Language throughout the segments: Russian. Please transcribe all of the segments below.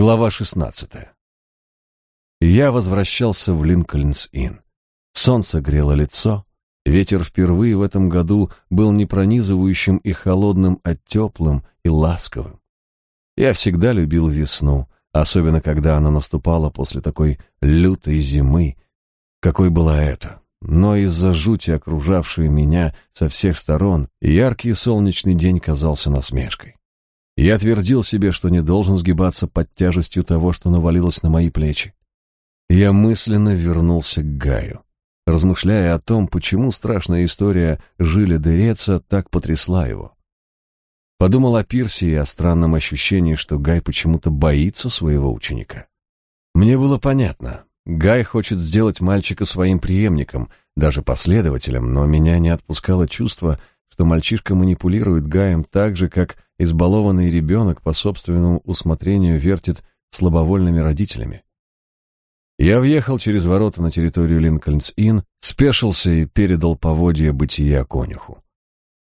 Глава 16. Я возвращался в Линкольнс-Инн. Солнце грело лицо, ветер впервые в этом году был не пронизывающим и холодным, а теплым и ласковым. Я всегда любил весну, особенно когда она наступала после такой лютой зимы, какой была эта. Но из-за жути, окружавшей меня со всех сторон, яркий солнечный день казался насмешкой. Я твердил себе, что не должен сгибаться под тяжестью того, что навалилось на мои плечи. Я мысленно вернулся к Гаю, размышляя о том, почему страшная история Жиля Дереца так потрясла его. Подумал о Пирсе и о странном ощущении, что Гай почему-то боится своего ученика. Мне было понятно. Гай хочет сделать мальчика своим преемником, даже последователем, но меня не отпускало чувство, что мальчишка манипулирует Гаем так же, как избалованный ребенок по собственному усмотрению вертит слабовольными родителями. Я въехал через ворота на территорию Линкольнс-Инн, спешился и передал поводья бытия конюху.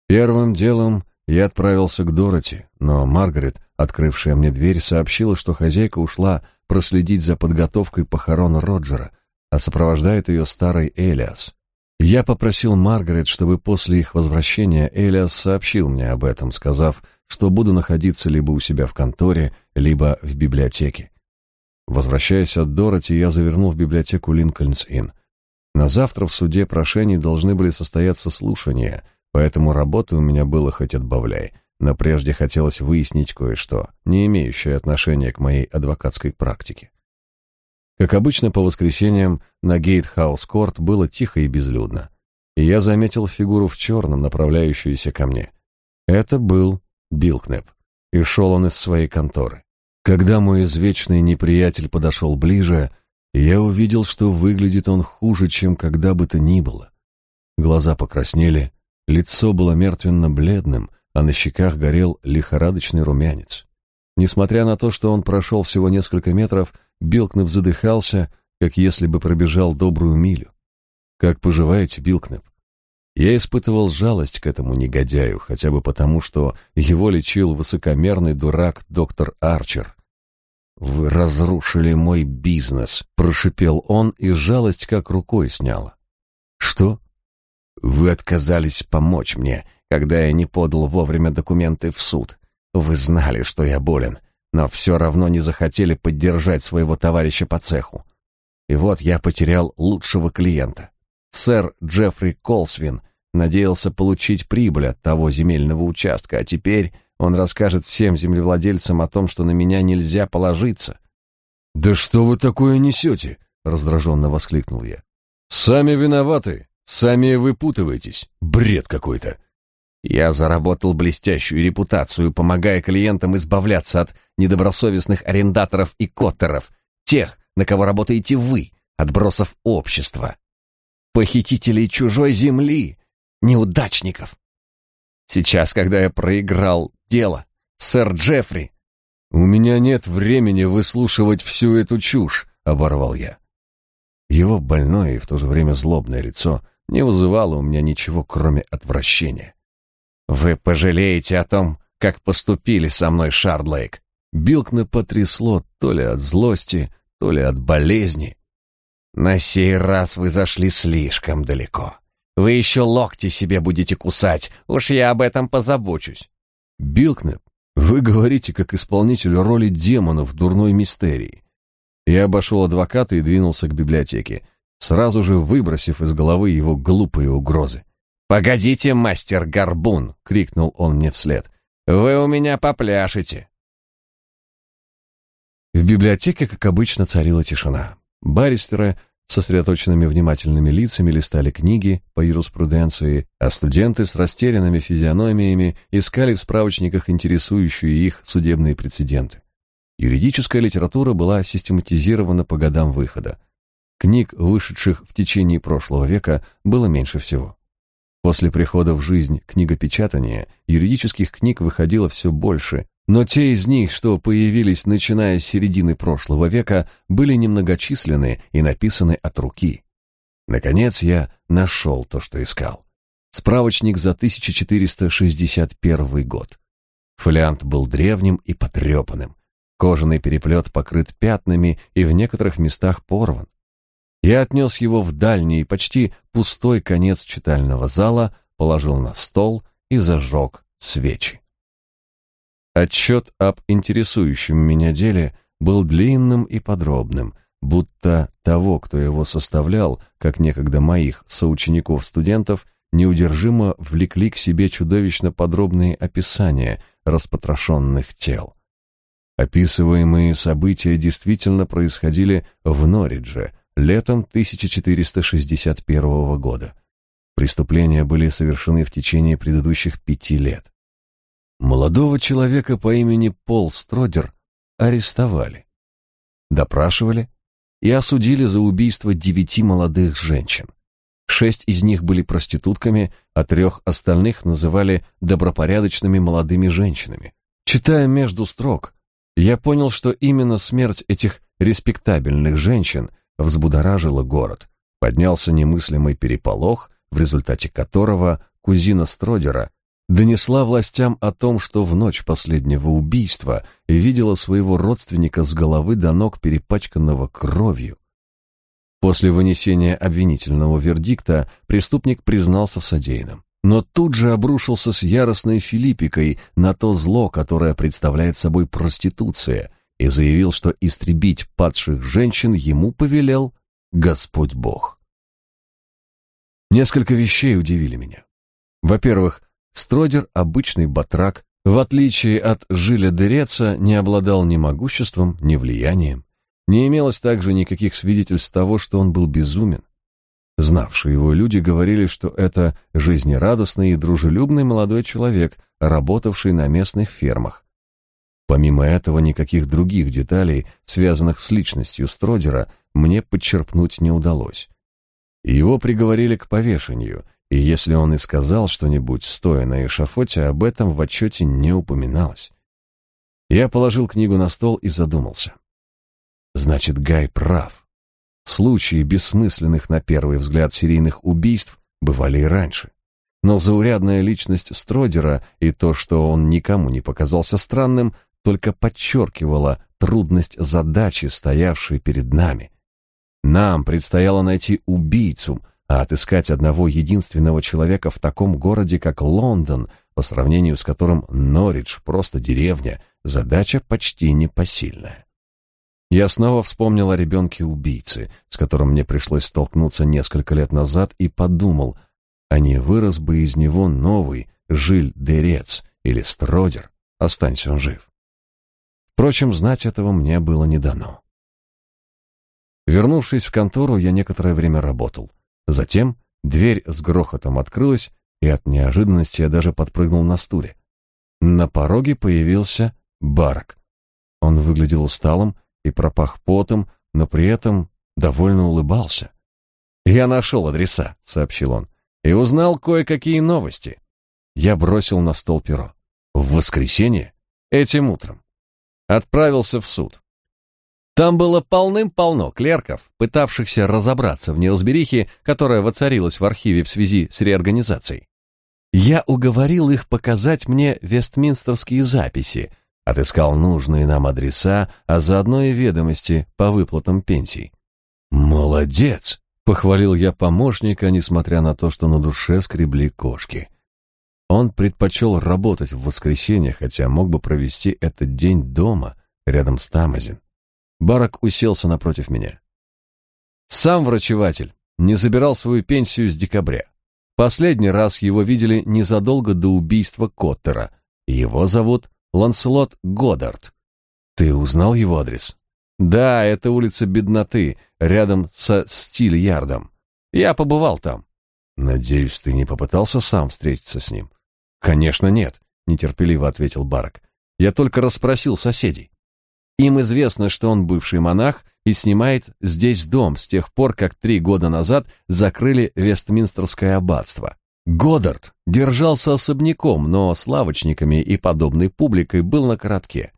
Первым делом я отправился к Дороти, но Маргарет, открывшая мне дверь, сообщила, что хозяйка ушла проследить за подготовкой похорон Роджера, а сопровождает ее старый Элиас. Я попросил Маргарет, чтобы после их возвращения Элиас сообщил мне об этом, сказав, что буду находиться либо у себя в конторе, либо в библиотеке. Возвращаясь от Дороти, я завернул в библиотеку Линкольнс-Инн. На завтра в суде прошений должны были состояться слушания, поэтому работы у меня было хоть отбавляй, но прежде хотелось выяснить кое-что, не имеющее отношения к моей адвокатской практике. Как обычно, по воскресеньям на Гейтхаус-Корт было тихо и безлюдно, и я заметил фигуру в черном, направляющуюся ко мне. Это был Билкнеп, и шел он из своей конторы. Когда мой извечный неприятель подошел ближе, я увидел, что выглядит он хуже, чем когда бы то ни было. Глаза покраснели, лицо было мертвенно-бледным, а на щеках горел лихорадочный румянец. Несмотря на то, что он прошел всего несколько метров, Билкнеп задыхался, как если бы пробежал добрую милю. «Как поживаете, Билкнеп?» Я испытывал жалость к этому негодяю, хотя бы потому, что его лечил высокомерный дурак доктор Арчер. «Вы разрушили мой бизнес», — прошипел он, и жалость как рукой сняла. «Что?» «Вы отказались помочь мне, когда я не подал вовремя документы в суд. Вы знали, что я болен, но все равно не захотели поддержать своего товарища по цеху. И вот я потерял лучшего клиента. Сэр Джеффри Колсвин надеялся получить прибыль от того земельного участка, а теперь он расскажет всем землевладельцам о том, что на меня нельзя положиться. «Да что вы такое несете?» — раздраженно воскликнул я. «Сами виноваты, сами выпутываетесь. Бред какой-то. Я заработал блестящую репутацию, помогая клиентам избавляться от недобросовестных арендаторов и коттеров, тех, на кого работаете вы, отбросов общества, похитителей чужой земли, неудачников. Сейчас, когда я проиграл дело, сэр Джеффри... «У меня нет времени выслушивать всю эту чушь», — оборвал я. Его больное и в то же время злобное лицо не вызывало у меня ничего, кроме отвращения. «Вы пожалеете о том, как поступили со мной, Шардлейк!» Билкна потрясло то ли от злости, то ли от болезни. «На сей раз вы зашли слишком далеко. Вы еще локти себе будете кусать, уж я об этом позабочусь». «Билкнеп, вы говорите как исполнитель роли демона в дурной мистерии». Я обошел адвоката и двинулся к библиотеке, сразу же выбросив из головы его глупые угрозы. «Погодите, мастер Горбун!» — крикнул он мне вслед. «Вы у меня попляшете!» В библиотеке, как обычно, царила тишина. Баристеры сосредоточенными внимательными лицами листали книги по юриспруденции, а студенты с растерянными физиономиями искали в справочниках интересующие их судебные прецеденты. Юридическая литература была систематизирована по годам выхода. Книг, вышедших в течение прошлого века, было меньше всего. После прихода в жизнь книгопечатания юридических книг выходило все больше, но те из них, что появились начиная с середины прошлого века, были немногочисленны и написаны от руки. Наконец я нашел то, что искал. Справочник за 1461 год. Фолиант был древним и потрепанным. Кожаный переплет покрыт пятнами и в некоторых местах порван. Я отнес его в дальний, почти пустой конец читального зала, положил на стол и зажег свечи. Отчет об интересующем меня деле был длинным и подробным, будто того, кто его составлял, как некогда моих соучеников-студентов, неудержимо влекли к себе чудовищно подробные описания распотрошенных тел. Описываемые события действительно происходили в Норридже летом 1461 года. Преступления были совершены в течение предыдущих пяти лет. Молодого человека по имени Пол Стродер арестовали, допрашивали и осудили за убийство девяти молодых женщин. Шесть из них были проститутками, а трех остальных называли добропорядочными молодыми женщинами. Читая между строк, я понял, что именно смерть этих респектабельных женщин взбудоражила город. Поднялся немыслимый переполох, в результате которого кузина Стродера донесла властям о том, что в ночь последнего убийства видела своего родственника с головы до ног перепачканного кровью. После вынесения обвинительного вердикта преступник признался в содеянном, но тут же обрушился с яростной филиппикой на то зло, которое представляет собой проституция, и заявил, что истребить падших женщин ему повелел Господь Бог. Несколько вещей удивили меня. Во-первых, Стродер, обычный батрак, в отличие от Жиля Дереца, не обладал ни могуществом, ни влиянием. Не имелось также никаких свидетельств того, что он был безумен. Знавшие его люди говорили, что это жизнерадостный и дружелюбный молодой человек, работавший на местных фермах. Помимо этого, никаких других деталей, связанных с личностью Стродера, мне подчерпнуть не удалось. Его приговорили к повешению, и если он и сказал что-нибудь, стоя на эшафоте, об этом в отчете не упоминалось. Я положил книгу на стол и задумался. Значит, Гай прав. Случаи бессмысленных на первый взгляд серийных убийств бывали и раньше. Но заурядная личность Стродера и то, что он никому не показался странным, только подчеркивало трудность задачи, стоявшей перед нами. Нам предстояло найти убийцу, а отыскать одного единственного человека в таком городе, как Лондон, по сравнению с которым Норридж просто деревня, задача почти непосильная. Я снова вспомнил о ребенке-убийце, с которым мне пришлось столкнуться несколько лет назад, и подумал, а не вырос бы из него новый Жиль-Дерец или Стродер, останься он жив. Впрочем, знать этого мне было не дано. Вернувшись в контору, я некоторое время работал. Затем дверь с грохотом открылась, и от неожиданности я даже подпрыгнул на стуле. На пороге появился Барак. Он выглядел усталым и пропах потом, но при этом довольно улыбался. «Я нашел адреса», — сообщил он, — «и узнал кое-какие новости». Я бросил на стол перо. «В воскресенье? Этим утром. Отправился в суд. Там было полным-полно клерков, пытавшихся разобраться в неразберихе, которая воцарилась в архиве в связи с реорганизацией. Я уговорил их показать мне вестминстерские записи, отыскал нужные нам адреса, а заодно и ведомости по выплатам пенсий. «Молодец!» — похвалил я помощника, несмотря на то, что на душе скребли кошки. Он предпочел работать в воскресенье, хотя мог бы провести этот день дома, рядом с Тамазин. Барак уселся напротив меня. Сам врачеватель не забирал свою пенсию с декабря. Последний раз его видели незадолго до убийства Коттера. Его зовут Ланселот Годдард. Ты узнал его адрес? Да, это улица Бедноты, рядом со Стиль-Ярдом. Я побывал там. Надеюсь, ты не попытался сам встретиться с ним? Конечно, нет, нетерпеливо ответил Барак. Я только расспросил соседей. Им известно, что он бывший монах и снимает здесь дом с тех пор, как три года назад закрыли Вестминстерское аббатство. Годдард держался особняком, но с лавочниками и подобной публикой был на коротке.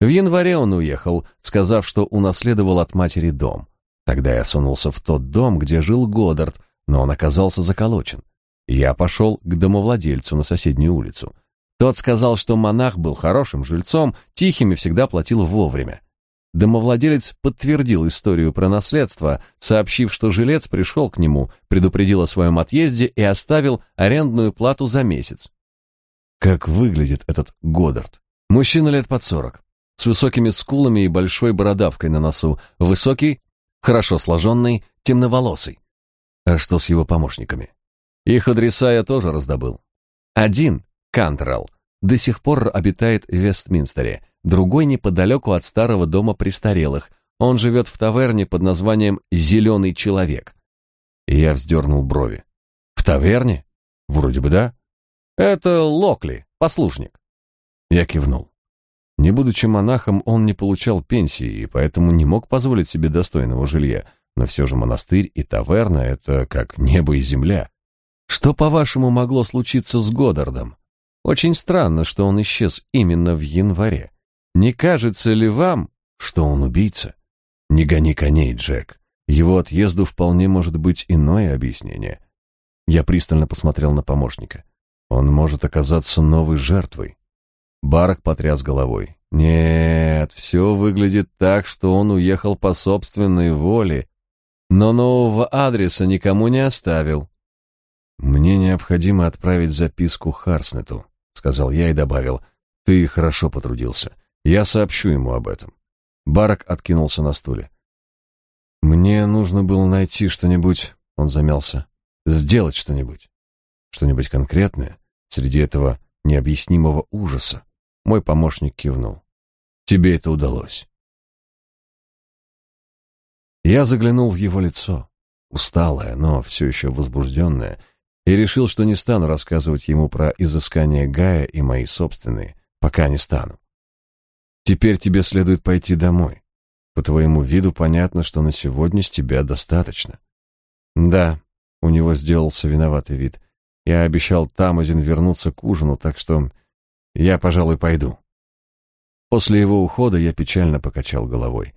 В январе он уехал, сказав, что унаследовал от матери дом. Тогда я сунулся в тот дом, где жил Годдард, но он оказался заколочен. Я пошел к домовладельцу на соседнюю улицу. Тот сказал, что монах был хорошим жильцом, тихим и всегда платил вовремя. Домовладелец подтвердил историю про наследство, сообщив, что жилец пришел к нему, предупредил о своем отъезде и оставил арендную плату за месяц. Как выглядит этот Годдард? Мужчина лет под сорок, с высокими скулами и большой бородавкой на носу, высокий, хорошо сложенный, темноволосый. А что с его помощниками? Их адреса я тоже раздобыл. Один, Кантрелл, до сих пор обитает в Вестминстере, другой неподалеку от старого дома престарелых. Он живет в таверне под названием «Зеленый человек». Я вздернул брови. «В таверне? Вроде бы да. Это Локли, послушник». Я кивнул. Не будучи монахом, он не получал пенсии и поэтому не мог позволить себе достойного жилья, но все же монастырь и таверна — это как небо и земля. Что, по-вашему, могло случиться с Годдардом? Очень странно, что он исчез именно в январе. Не кажется ли вам, что он убийца? Не гони коней, Джек. Его отъезду вполне может быть иное объяснение. Я пристально посмотрел на помощника. Он может оказаться новой жертвой. Барак потряс головой. Нет, все выглядит так, что он уехал по собственной воле, но нового адреса никому не оставил. Мне необходимо отправить записку Харснету, сказал я и добавил: ты хорошо потрудился. Я сообщу ему об этом. Барак откинулся на стуле. Мне нужно было найти что-нибудь, он замялся. Сделать что-нибудь. Что-нибудь конкретное среди этого необъяснимого ужаса. Мой помощник кивнул. Тебе это удалось. Я заглянул в его лицо, усталое, но все еще возбужденное, и решил, что не стану рассказывать ему про изыскания Гая и мои собственные, пока не стану. Теперь тебе следует пойти домой. По твоему виду понятно, что на сегодня с тебя достаточно. Да, у него сделался виноватый вид. Я обещал Тамазин вернуться к ужину, так что я, пожалуй, пойду. После его ухода я печально покачал головой.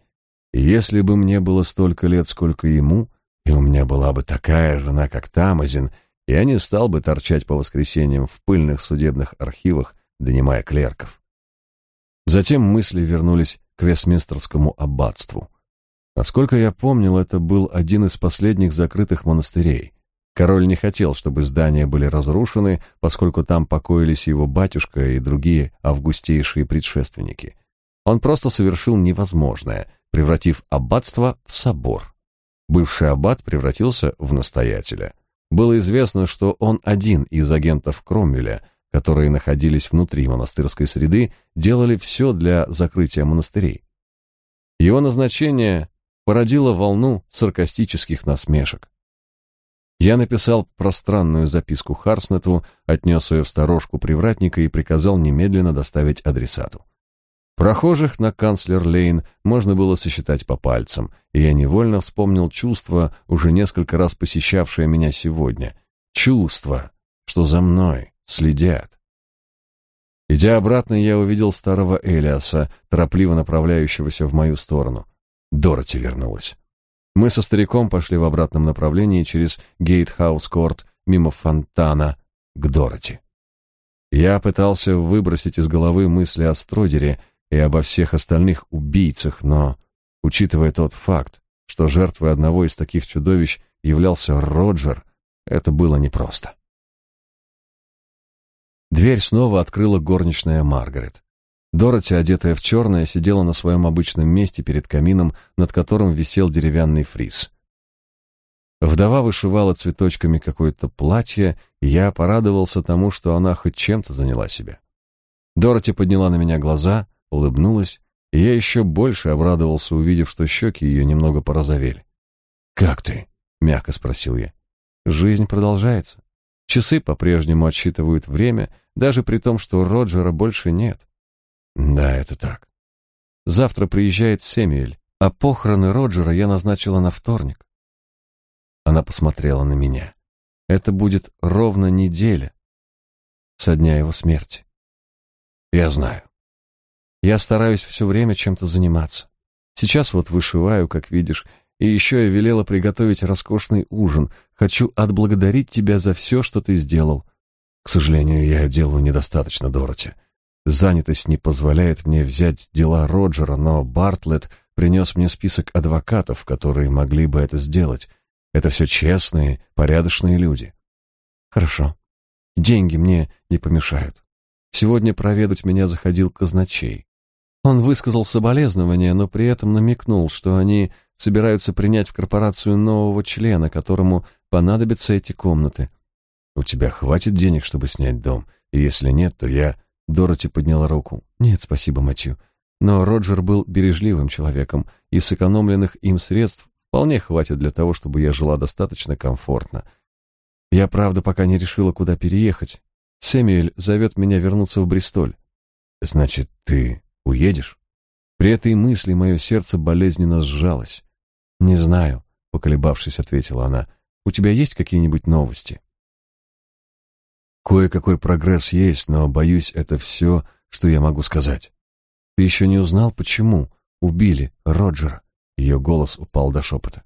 Если бы мне было столько лет, сколько ему, и у меня была бы такая жена, как Тамазин, я не стал бы торчать по воскресеньям в пыльных судебных архивах, донимая клерков. Затем мысли вернулись к Вестминстерскому аббатству. Насколько я помнил, это был один из последних закрытых монастырей. Король не хотел, чтобы здания были разрушены, поскольку там покоились его батюшка и другие августейшие предшественники. Он просто совершил невозможное, превратив аббатство в собор. Бывший аббат превратился в настоятеля. Было известно, что он один из агентов Кромвеля – которые находились внутри монастырской среды, делали все для закрытия монастырей. Его назначение породило волну саркастических насмешек. Я написал пространную записку Харснету, отнес ее в сторожку привратника и приказал немедленно доставить адресату. Прохожих на канцлер-лейн можно было сосчитать по пальцам, и я невольно вспомнил чувство, уже несколько раз посещавшее меня сегодня. Чувство, что за мной следят. Идя обратно, я увидел старого Элиаса, торопливо направляющегося в мою сторону. Дороти вернулась. Мы со стариком пошли в обратном направлении через Гейтхаус-корт, мимо фонтана, к Дороти. Я пытался выбросить из головы мысли о Стройдере и обо всех остальных убийцах, но, учитывая тот факт, что жертвой одного из таких чудовищ являлся Роджер, это было непросто. Дверь снова открыла горничная Маргарет. Дороти, одетая в черное, сидела на своем обычном месте перед камином, над которым висел деревянный фриз. Вдова вышивала цветочками какое-то платье, и я порадовался тому, что она хоть чем-то заняла себя. Дороти подняла на меня глаза, улыбнулась, и я еще больше обрадовался, увидев, что щеки ее немного порозовели. «Как ты?» — мягко спросил я. «Жизнь продолжается. Часы по-прежнему отсчитывают время, даже при том, что Роджера больше нет. Да, это так. Завтра приезжает Сэмюэль, а похороны Роджера я назначила на вторник. Она посмотрела на меня. Это будет ровно неделя со дня его смерти. Я знаю. Я стараюсь все время чем-то заниматься. Сейчас вот вышиваю, как видишь, и еще я велела приготовить роскошный ужин. Хочу отблагодарить тебя за все, что ты сделал. К сожалению, я делаю недостаточно, Дороти. Занятость не позволяет мне взять дела Роджера, но Бартлетт принес мне список адвокатов, которые могли бы это сделать. Это все честные, порядочные люди. Хорошо. Деньги мне не помешают. Сегодня проведать меня заходил казначей. Он высказал соболезнования, но при этом намекнул, что они собираются принять в корпорацию нового члена, которому понадобятся эти комнаты. У тебя хватит денег, чтобы снять дом? И если нет, то я... Дороти подняла руку. Нет, спасибо, Матью. Но Роджер был бережливым человеком, и сэкономленных им средств вполне хватит для того, чтобы я жила достаточно комфортно. Я, правда, пока не решила, куда переехать. Сэмюэль зовет меня вернуться в Бристоль. Значит, ты уедешь? При этой мысли мое сердце болезненно сжалось. Не знаю, поколебавшись, ответила она. У тебя есть какие-нибудь новости? Кое-какой прогресс есть, но, боюсь, это все, что я могу сказать. Ты еще не узнал, почему убили Роджера? Ее голос упал до шепота.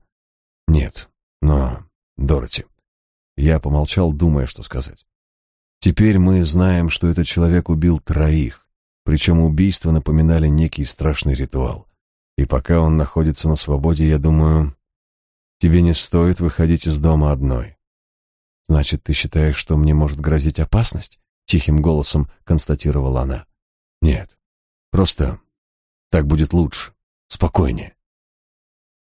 Нет, но, Дороти, я помолчал, думая, что сказать. Теперь мы знаем, что этот человек убил троих, причем убийства напоминали некий страшный ритуал. И пока он находится на свободе, я думаю, тебе не стоит выходить из дома одной. Значит, ты считаешь, что мне может грозить опасность? Тихим голосом констатировала она. Нет, просто так будет лучше, спокойнее.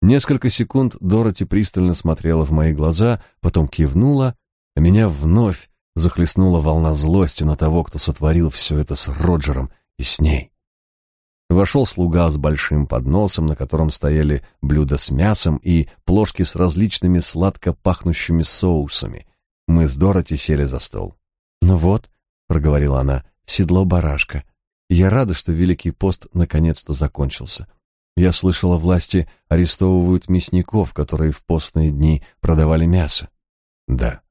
Несколько секунд Дороти пристально смотрела в мои глаза, потом кивнула, а меня вновь захлестнула волна злости на того, кто сотворил все это с Роджером и с ней. Вошел слуга с большим подносом, на котором стояли блюда с мясом и плошки с различными сладко пахнущими соусами. Мы с Дороти сели за стол. «Ну вот», — проговорила она, — «седло барашка. Я рада, что Великий пост наконец-то закончился. Я слышала, власти арестовывают мясников, которые в постные дни продавали мясо. Да.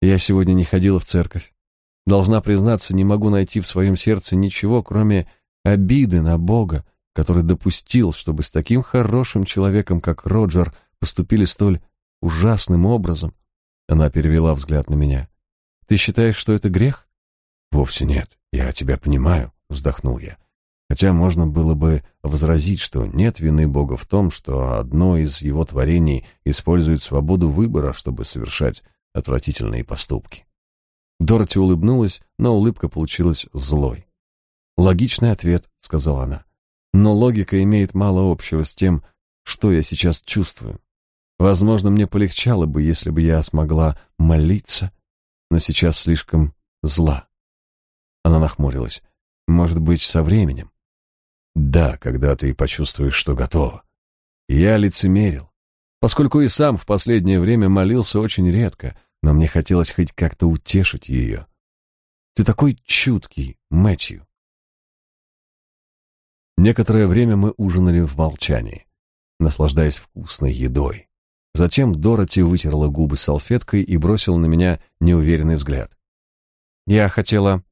Я сегодня не ходила в церковь. Должна признаться, не могу найти в своем сердце ничего, кроме обиды на Бога, который допустил, чтобы с таким хорошим человеком, как Роджер, поступили столь ужасным образом. Она перевела взгляд на меня. Ты считаешь, что это грех? Вовсе нет. Я тебя понимаю, вздохнул я. Хотя можно было бы возразить, что нет вины Бога в том, что одно из его творений использует свободу выбора, чтобы совершать отвратительные поступки. Дороти улыбнулась, но улыбка получилась злой. «Логичный ответ», — сказала она. «Но логика имеет мало общего с тем, что я сейчас чувствую. Возможно, мне полегчало бы, если бы я смогла молиться, но сейчас слишком зла». Она нахмурилась. «Может быть, со временем. Да, когда ты почувствуешь, что готова. Я лицемерил, поскольку и сам в последнее время молился очень редко, но мне хотелось хоть как-то утешить ее. Ты такой чуткий, Мэтью. Некоторое время мы ужинали в молчании, наслаждаясь вкусной едой. Затем Дороти вытерла губы салфеткой и бросила на меня неуверенный взгляд. «Я хотела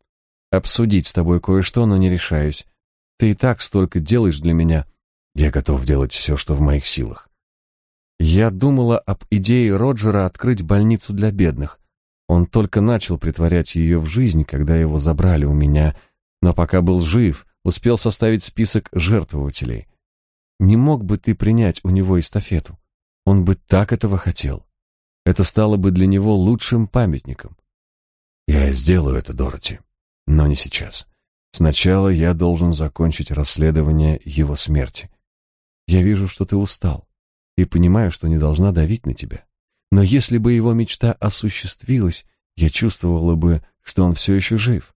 обсудить с тобой кое-что, но не решаюсь. Ты и так столько делаешь для меня. Я готов делать все, что в моих силах. Я думала об идее Роджера открыть больницу для бедных. Он только начал притворять ее в жизнь, когда его забрали у меня, но пока был жив, успел составить список жертвователей. Не мог бы ты принять у него эстафету? Он бы так этого хотел. Это стало бы для него лучшим памятником. Я сделаю это, Дороти, но не сейчас. Сначала я должен закончить расследование его смерти. Я вижу, что ты устал, и понимаю, что не должна давить на тебя. Но если бы его мечта осуществилась, я чувствовала бы, что он все еще жив.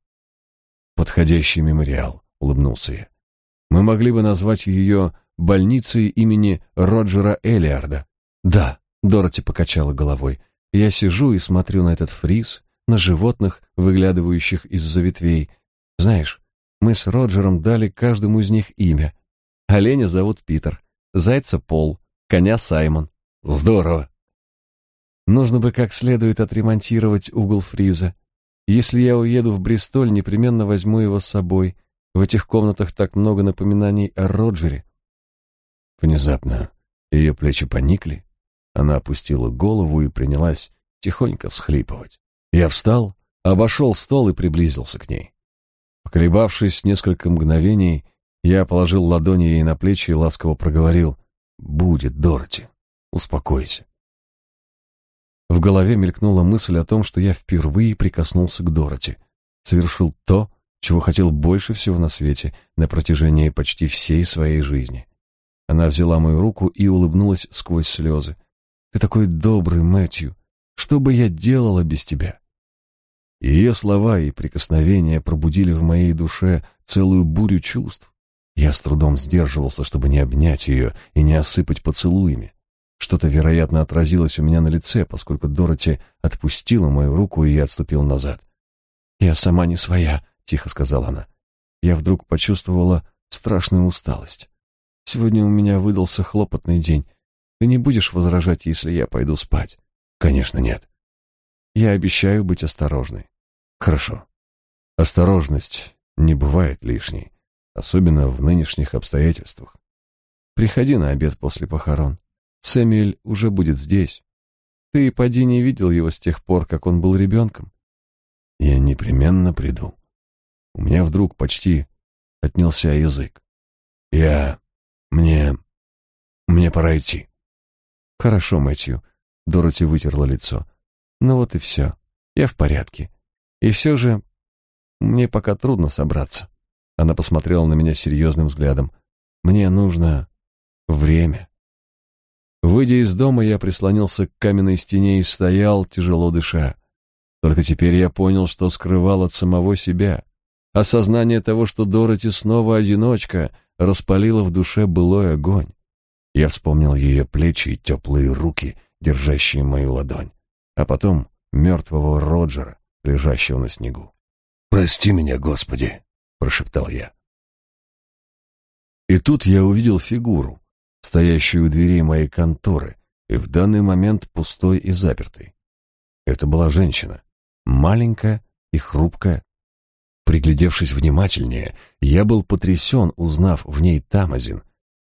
Подходящий мемориал, улыбнулся я. Мы могли бы назвать ее больницей имени Роджера Элиарда. Да, Дороти покачала головой. Я сижу и смотрю на этот фриз, на животных, выглядывающих из-за ветвей. Знаешь, мы с Роджером дали каждому из них имя. Оленя зовут Питер, зайца Пол, коня Саймон. Здорово. Нужно бы как следует отремонтировать угол фриза. Если я уеду в Бристоль, непременно возьму его с собой. В этих комнатах так много напоминаний о Роджере. Внезапно ее плечи поникли. Она опустила голову и принялась тихонько всхлипывать. Я встал, обошел стол и приблизился к ней. Поколебавшись несколько мгновений, я положил ладони ей на плечи и ласково проговорил «Будет, Дороти, успокойся». В голове мелькнула мысль о том, что я впервые прикоснулся к Дороти, совершил то, чего хотел больше всего на свете на протяжении почти всей своей жизни. Она взяла мою руку и улыбнулась сквозь слезы. «Ты такой добрый, Мэтью! Что бы я делала без тебя?» Ее слова и прикосновения пробудили в моей душе целую бурю чувств. Я с трудом сдерживался, чтобы не обнять ее и не осыпать поцелуями. Что-то, вероятно, отразилось у меня на лице, поскольку Дороти отпустила мою руку, и я отступил назад. «Я сама не своя», — тихо сказала она. Я вдруг почувствовала страшную усталость. «Сегодня у меня выдался хлопотный день. Ты не будешь возражать, если я пойду спать?» «Конечно, нет». «Я обещаю быть осторожной». «Хорошо. Осторожность не бывает лишней, особенно в нынешних обстоятельствах. Приходи на обед после похорон. Сэмюэль уже будет здесь. Ты, поди, не видел его с тех пор, как он был ребенком?» «Я непременно приду». У меня вдруг почти отнялся язык. «Я... мне... мне пора идти». «Хорошо, Мэтью», — Дороти вытерла лицо. «Ну вот и все. Я в порядке. И все же мне пока трудно собраться». Она посмотрела на меня серьезным взглядом. «Мне нужно время». Выйдя из дома, я прислонился к каменной стене и стоял, тяжело дыша. Только теперь я понял, что скрывал от самого себя. Осознание того, что Дороти снова одиночка, распалило в душе былой огонь. Я вспомнил ее плечи и теплые руки, держащие мою ладонь, а потом мертвого Роджера, лежащего на снегу. «Прости меня, Господи!» — прошептал я. И тут я увидел фигуру, стоящую у дверей моей конторы, и в данный момент пустой и запертой. Это была женщина, маленькая и хрупкая. Приглядевшись внимательнее, я был потрясен, узнав в ней Тамазин.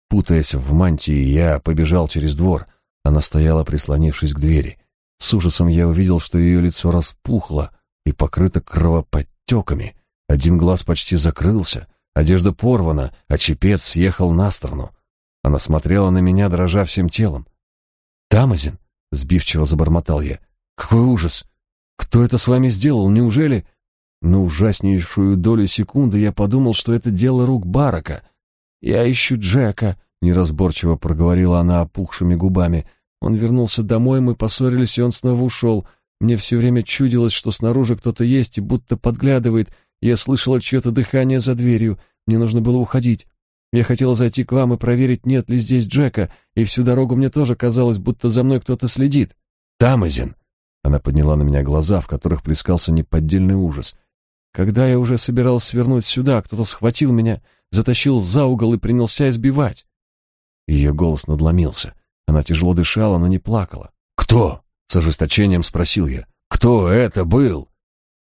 Путаясь в мантии, я побежал через двор. Она стояла, прислонившись к двери. С ужасом я увидел, что ее лицо распухло и покрыто кровоподтеками. Один глаз почти закрылся, одежда порвана, а чепец съехал на сторону. Она смотрела на меня, дрожа всем телом. «Тамазин!» — сбивчиво забормотал я. «Какой ужас! Кто это с вами сделал? Неужели...» На ужаснейшую долю секунды я подумал, что это дело рук Барака. «Я ищу Джека», — неразборчиво проговорила она опухшими губами. «Он вернулся домой, мы поссорились, и он снова ушел. Мне все время чудилось, что снаружи кто-то есть и будто подглядывает. Я слышала чье-то дыхание за дверью. Мне нужно было уходить. Я хотела зайти к вам и проверить, нет ли здесь Джека, и всю дорогу мне тоже казалось, будто за мной кто-то следит. Тамазин!» Она подняла на меня глаза, в которых плескался неподдельный ужас. Когда я уже собирался свернуть сюда, кто-то схватил меня, затащил за угол и принялся избивать. Ее голос надломился. Она тяжело дышала, но не плакала. «Кто?» — с ожесточением спросил я. «Кто это был?»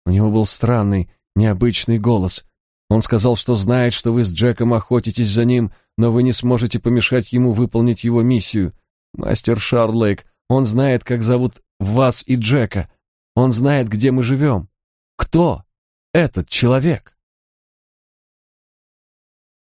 У него был странный, необычный голос. Он сказал, что знает, что вы с Джеком охотитесь за ним, но вы не сможете помешать ему выполнить его миссию. Мастер Шарлейк, он знает, как зовут вас и Джека. Он знает, где мы живем. Кто этот человек?